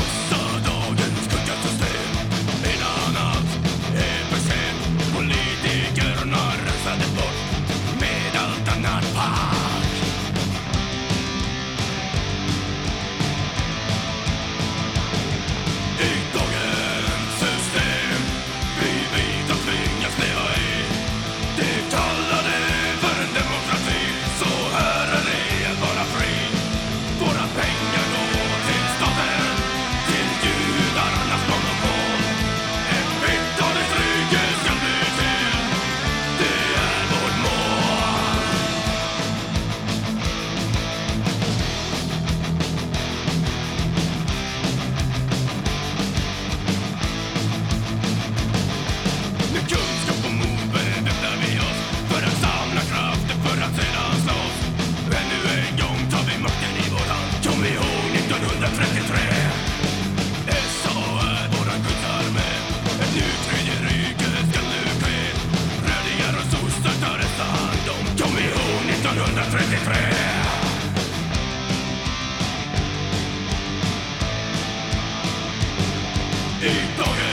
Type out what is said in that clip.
Oh. i to